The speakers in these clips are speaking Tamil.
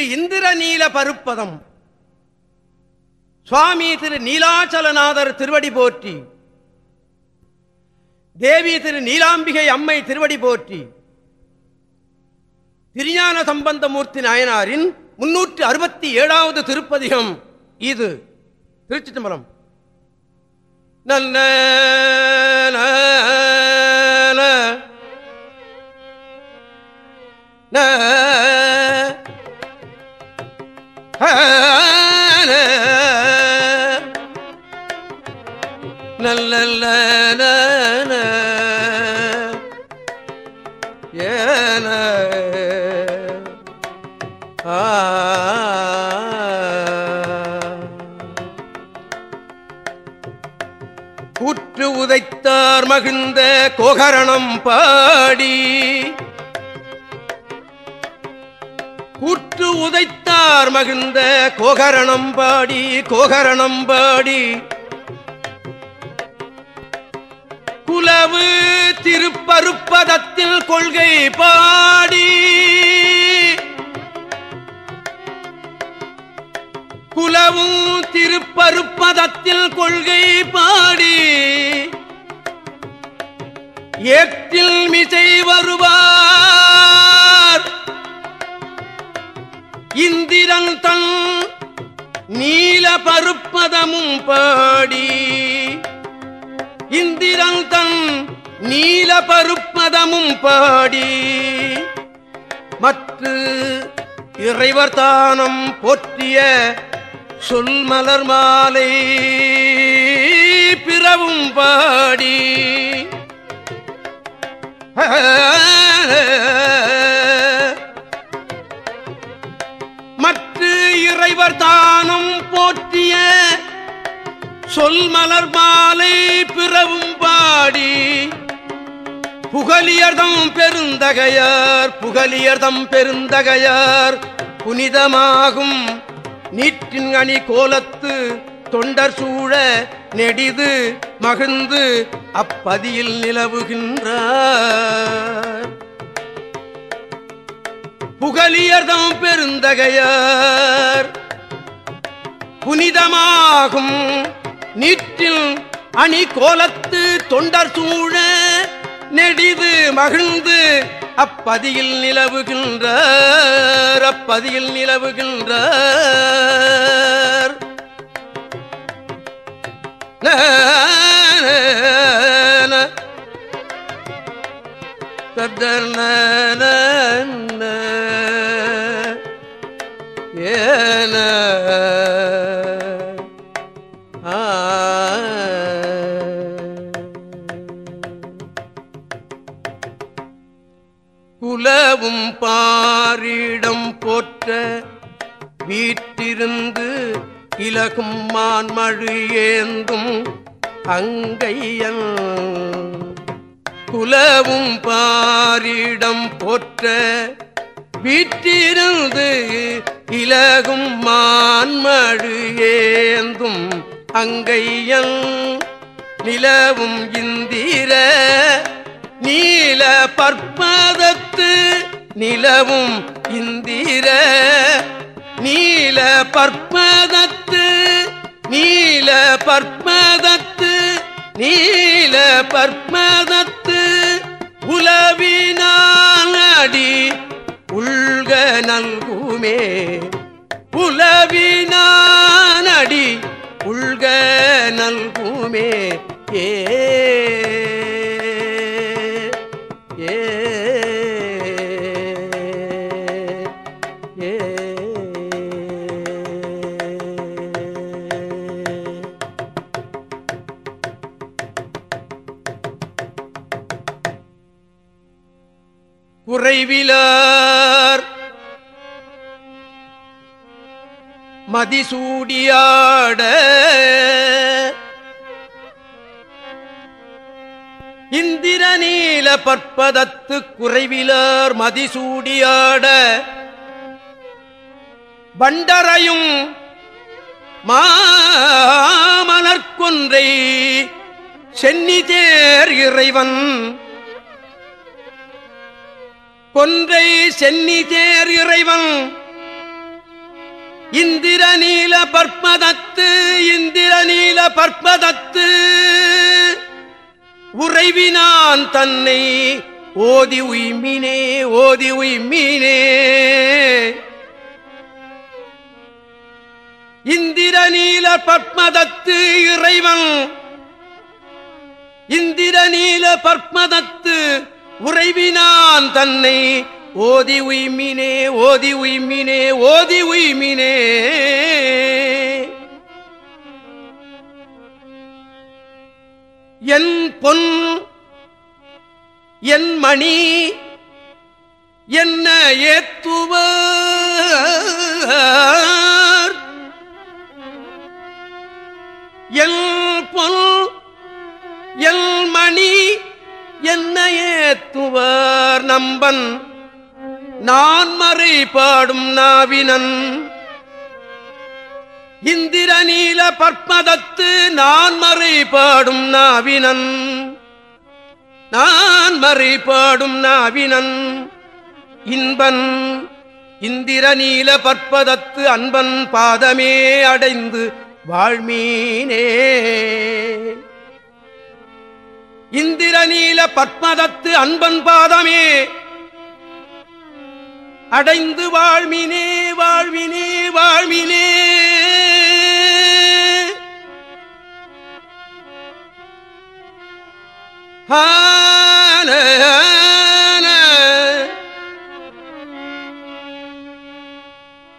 திரு இந்திர நீல பருப்பதம் சுவாமி திரு நீலாச்சலநாதர் திருவடி போற்றி. தேவி திரு நீலாம்பிகை அம்மை திருவடி போற்றி. திருஞான சம்பந்தமூர்த்தி நாயனாரின் முன்னூற்று அறுபத்தி ஏழாவது திருப்பதிகம் இது. திருச்சி தம்பரம் நல்ல நல்ல ஏன கூற்று ah. உதைத்தார் மகிழ்ந்த கோகரணம் பாடி கூற்று உதைத்தார் மகிழ்ந்த கோகரணம் பாடி கோகரணம் பாடி. குலவு திருப்பருப்பதத்தில் கொள்கை பாடி. குலவும் திருப்பருப்பதத்தில் கொள்கை பாடி. ஏற்றில் மிசை வருவார். இந்திரன் தன் நீல பருப்பதமும் பாடி. இந்திரன் தன் நீல பருப்பதமும் பாடி. மற்ற இறைவர் தானம் போற்றிய சொல் மலர் மாலை பிறவும் பாடி. தலைவர் தானம் போற்றிய சொல் மலர் மாலை பிறவும் பாடி புகலியர்தம் பெருந்தகையார் புகலியர்தம் பெருந்தகையார் புனிதமாகும் நீற்றின் அணி கோலத்து தொண்டர் சூழ நெடிது மகிழ்ந்து அப்பதியில் நிலவுகின்றார். புகலியர்தம் பெருந்தகையார் புனிதமாகும். நீற்றில் அணி கோலத்து தொண்டர் சூழ நெடிது மகிழ்ந்து அப்பதியில் நிலவுகின்ற அப்பதியில் நிலவுகின்ற ஏன உலகும் மான்மழு ஏந்தும் அங்கையன் குலவும் பாரிடம் போற்ற வீற்றிருந்து இலகும் மான்மழு ஏந்தும் அங்கையன் நிலவும் இந்திர நீல பற்பதத்து நிலவும் இந்திர. நீல பற்பதத்து நீல பற்பதத்து நீல பற்பதத்து உலவினான் உள்க நல்குமே. புலவினான் உள்க நல்குமே. ஏ உரையாட. இந்திர நீல பற்பதத்து குறைவிலார் மதிசூடியாட. பண்டரையும் மாமலர்கொன்றை சென்னிதேர் இறைவன். கொன்றை சென்னிதேர் இறைவன். இந்திர நீல பற்பதத்து இந்திர நீல பற்பதத்து. உறைவினான் தன்னை ஓதி உய்மினே ஓதி உய்மினே. இந்திர நீல பத்மதத்து இறைவன். இந்திர நீல பத்மதத்து உறைவினான் தன்னை ஓதி உய்மினே ஓதி உய்மினே ஓதி உய்மினே. என் பொன் என் மணி என்ன ஏத்துவர்? எல் பொன் எல் மணி என்ன ஏத்துவார்? நம்பன் நான் மறை பாடும் நாவினன். இந்திர நீல பற்பதத்து நான் மறை பாடும் நாவினன். நான் மறை பாடும் நாவினன். இன்பன் இந்திர நீல பற்பதத்து அன்பன் பாதமே அடைந்து வாழ்மீனே. இந்திர நீல பத்மதத்து அன்பன் பாதமே அடைந்து வாழ்வினே வாழ்வினே வாழ்வினே ஆன.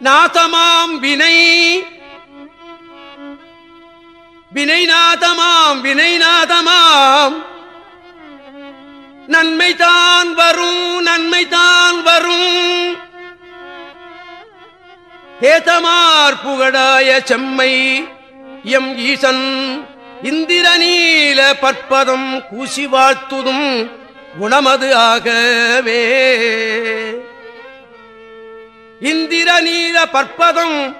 நாதமாம் வினை வினைநாதமாம் வினைநாதமாம் நன்மைதான் வரும் நன்மைதான் வரும். தேதமார் புகழாய செம்மை எம் ஈசன் இந்திரநீல பற்பதம் கூசி வாழ்த்துதும் குணமது ஆகவே. இந்திரநீல பற்பதம்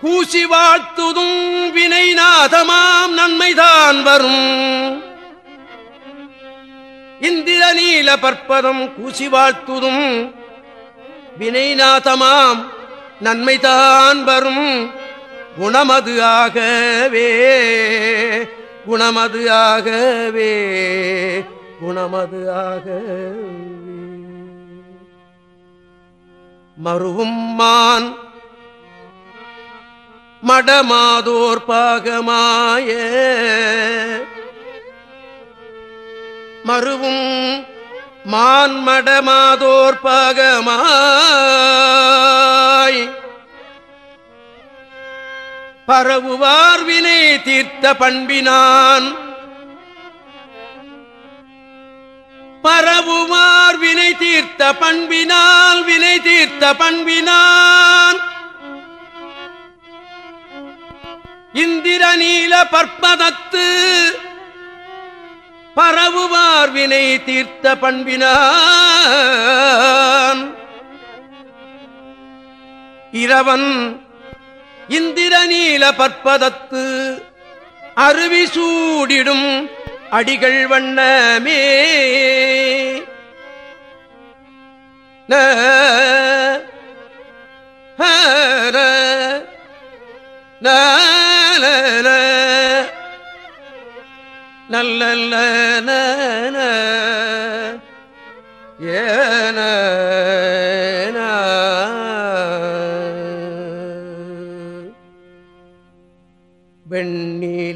கூசி வாழ்த்துதும் வினைநாதமாம் நன்மைதான் வரும். இந்திர நீல பற்பதம் கூசி வாழ்த்துதும். வினைநாதமாம் நன்மைதான் வரும். குணமது ஆகவே குணமது ஆகவே குணமது ஆகவே. மருவும் மான் மடமாதோர் பாகமாய மறுவும் மான்மடமாதோர் பாகமாய். பரவுவார் வினை தீர்த்த பண்பினான். பரவுவார் வினை தீர்த்த பண்பினால் வினை தீர்த்த பண்பினான். இந்திர நீல பற்பதத்து பரவுவார் வினை தீர்த்த பண்பினான். இரவன் இந்திர நீல பற்பதத்து அருவி சூடிடும் அடிகள் வண்ணமே. ந ஏன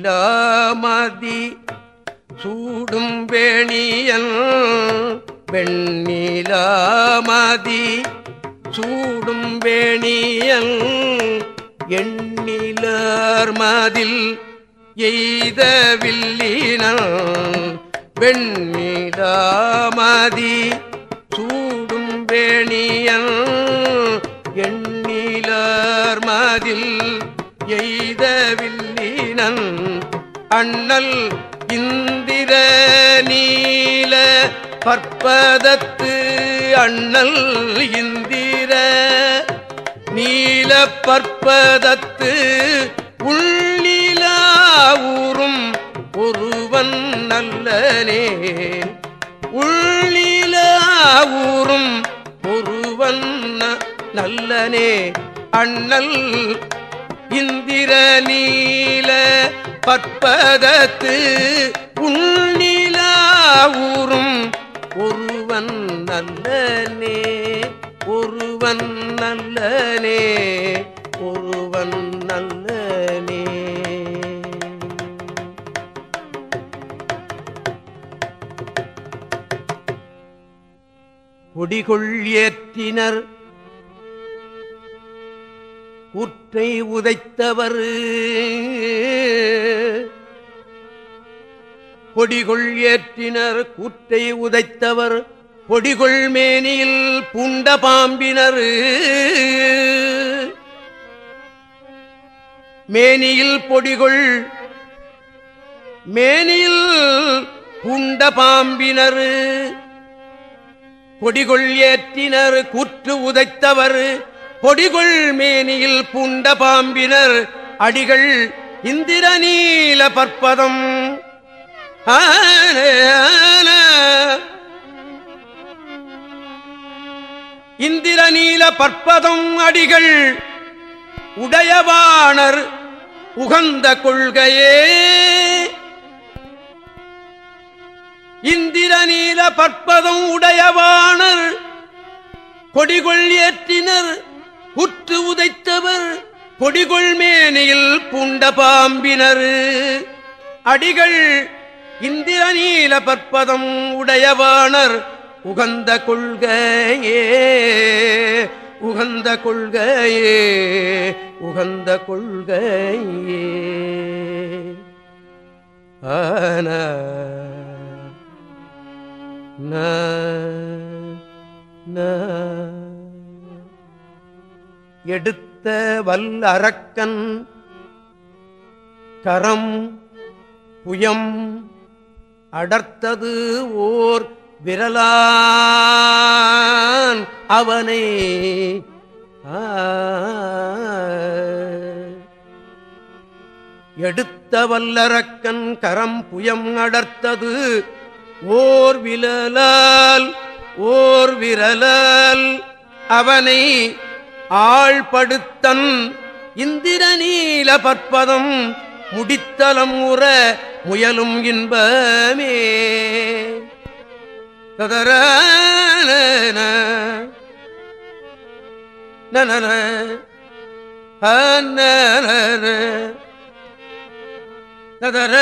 வெண்ணிலாமதி சூடும் வேணியன் வெண்ணிலாமதி சூடும் வேணியன் எண்ணிலார் மதில் எய்த வில்லினல் வெண்ணிலாமதி சூடும் வேணியல் எண்ணிலர் மதில் எய்த வில்லினல் அண்ணல் இந்திர நீல பற்பதத்து அண்ணல் இந்திர நீல பற்பதத்து உள்ள நல்லனே உள்ளில ஊரும் ஒருவன் நல்லனே அண்ணல் இந்திர நீல பற்பதத்து ஏற்றினர் உற்றை உதைத்தவர். கொடிகொள் ஏற்றினர் கூற்றை உதைத்தவர். பொடிகொள் மேனியில் பூண்ட பாம்பினர். மேனியில் பொடிகொள் மேனியில் பூண்ட பாம்பினர். பொடிகொள் ஏற்றினர் கூற்று உதைத்தவர். பொடிகொள் மேனியில் பூண்ட பாம்பினர் அடிகள் இந்திர நீல பற்பதம் இந்திர நீல பற்பதம் அடிகள் உடையவாணர் உகந்த கொள்கையே. இந்திர நீல பற்பதம் உடையவாணர் கொடிகொள் ஏற்றினர் உற்று உதைத்தவர் கொடிகொள் மேனையில் பூண்ட பாம்பினர். அடிகள் இந்திர நீல பற்பதம் உடையவாணர் உகந்த கொள்கையே உகந்த கொள்கையே உகந்த கொள்கையே. ஆன எடுத்த வல் அரக்கன் கரம் புயம் அடர்த்தது ஓர் விரலான் அவனை. எடுத்த வல்லரக்கன் கரம் புயம் அடர்த்தது ஓர் விலலால் ஓர் விரலால் அவனை ஆழ்படுத்தன் இந்திரநீல பற்பதம் முடித்தலம் உற முயலும் இன்பமே. ததர ததர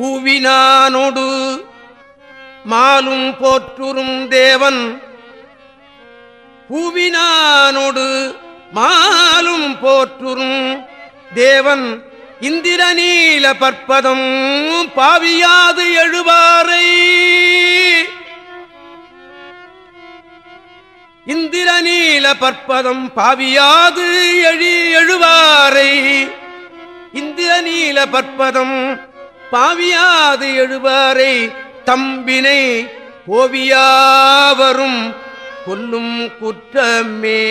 பூவினானோடு மாலும் போற்றுறும் தேவன். பூவினானொடு மாலும் போற்றுறும் தேவன். இந்திரநீல பற்பதம் பாவியாது எழுவாரை. இந்திரநீல பற்பதம் பாவியாது எழி எழுவாரை. இந்திரநீல பற்பதம் பாவியாது எழுவாரை தம்பினை ஓவியாவரும் கொல்லும் குற்றமே.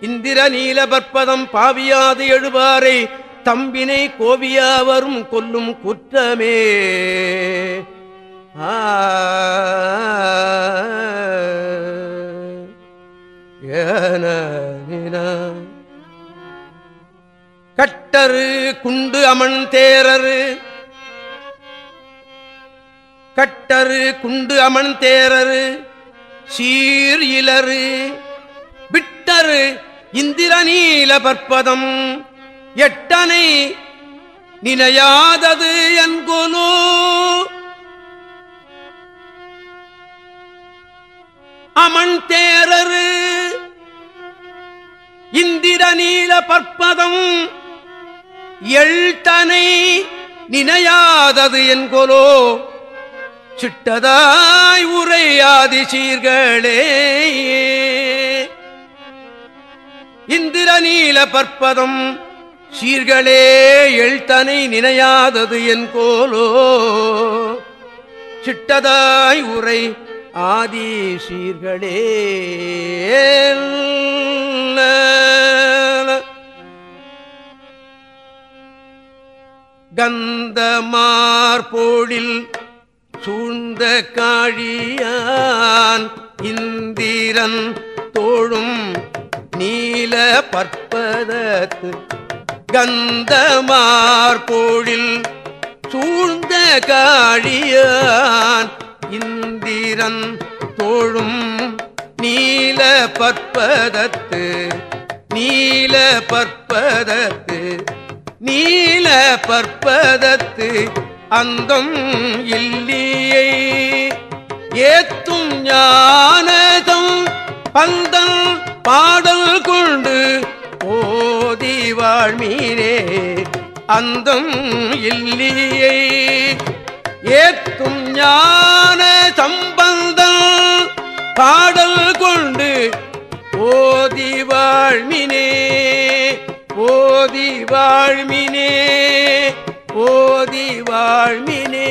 இந்திர நீலபற்பதம் பாவியாது எழுவாரை தம்பினை கோவியாவரும் கொல்லும் குற்றமே. கட்டரு குண்டு அமன் தேரரு கட்டரு குண்டு அமன் தேரரு சீர் இலரு விட்டரு இந்திர நீல பற்பதம். எட்டனை நினையாதது என்கொலோ அமன் தேரரு இந்திர நீல பற்பதம். எழுத்தனை நினையாதது என்கொலோ. சிட்டதாய் உரையாதி சீர்களே. இந்திர நீல பற்பதம் சீர்களே எழுத்தனை நினையாதது என் கோலோ சிட்டதாய் உரை ஆதி சீர்களே. கந்தமார் போடில் சூழ்ந்த காழியான் இந்திரன் தோழும் நீல பற்பதத்து. கந்தமார் போழில் சூழ்ந்த காழியான் இந்திரன் தோழும் நீல பற்பதத்து. நீல பற்பதத்து. நீல பற்பதத்து அந்தம் இல்லியை ஏத்தும் ஞானதம் பந்தம் பாடல் கொண்டு ஓதி வாழ்மீரே அந்தம் இல்லியை ஏத்தும் ஞான சம்பந்தம் பாடல் கொண்டு ஓதி வாழ்மினே ஓதி வாழ்மினே ஓதி வாழ்மினே.